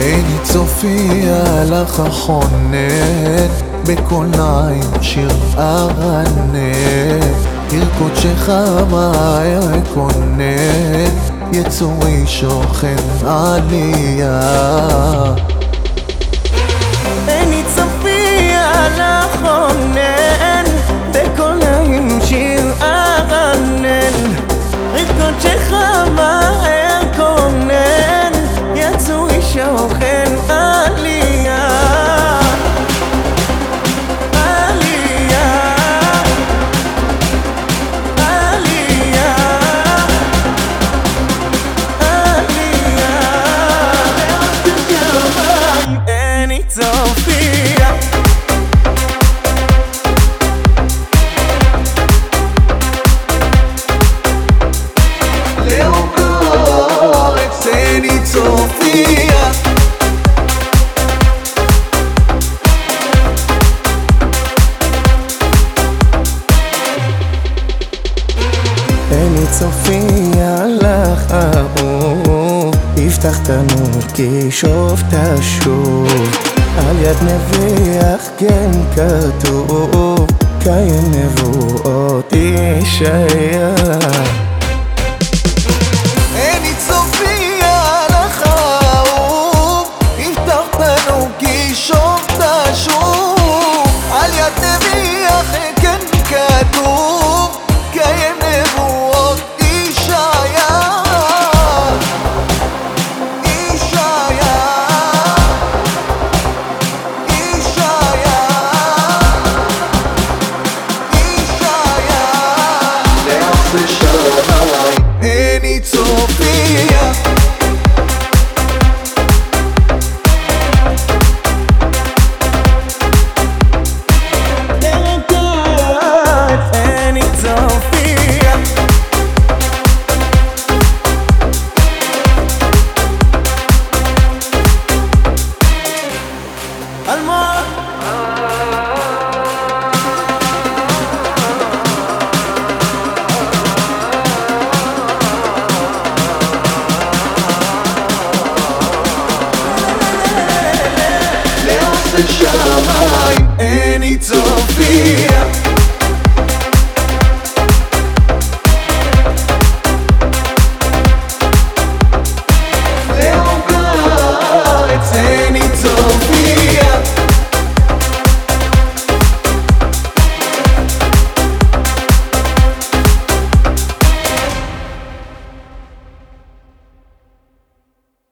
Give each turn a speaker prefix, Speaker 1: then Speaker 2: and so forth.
Speaker 1: עיני צופיה לך החונן. נעים שיר ארנן. עיר קודשך מה אקונן יצורי שוכן עלייה
Speaker 2: עיני צופיה לך האור הבטחתנו כי שוב תשוב. על יד נביח כן כתוב קיים נבואות ישעיה
Speaker 1: need to feel